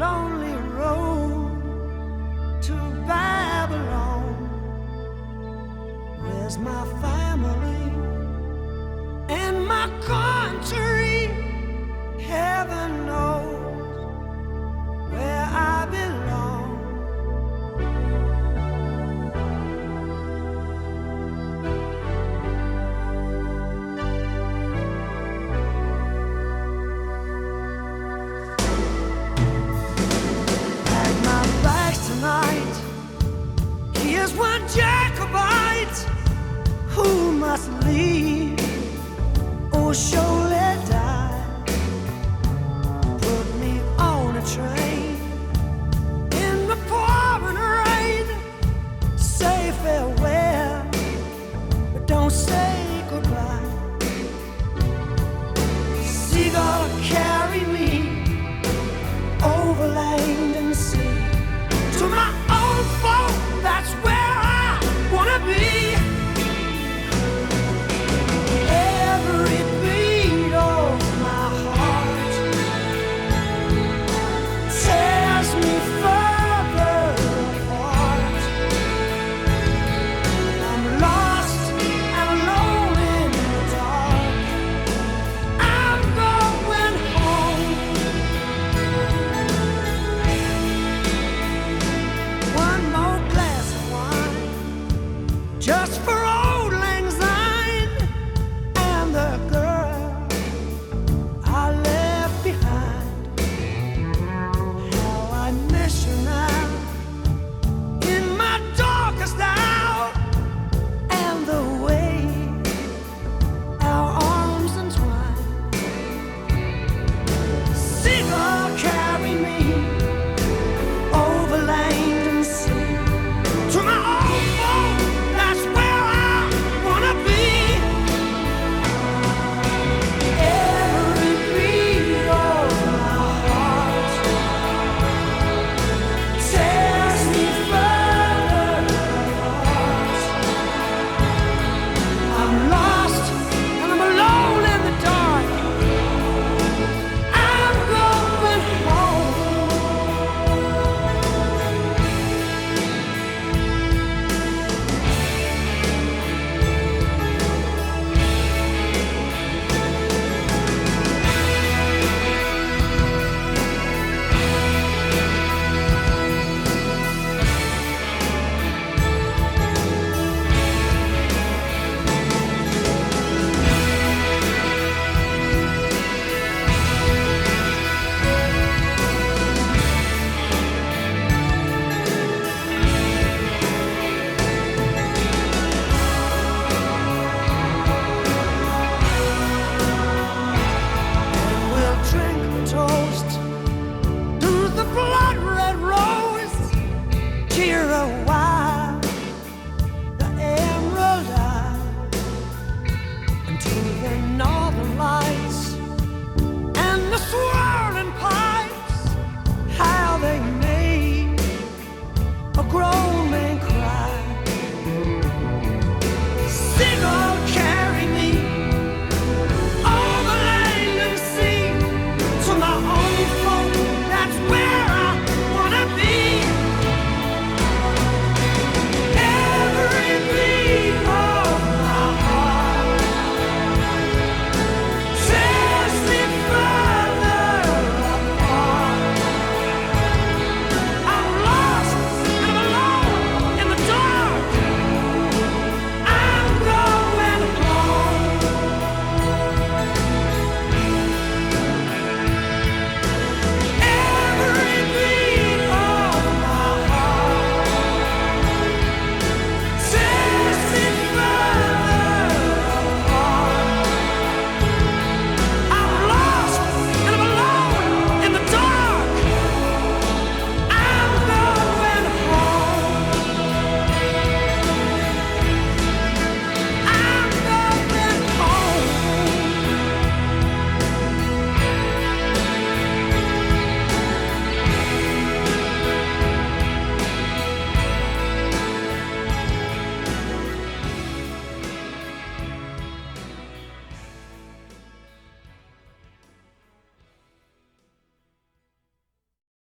lonely road to Babylon. Where's my family and my country? Must leave. Oh,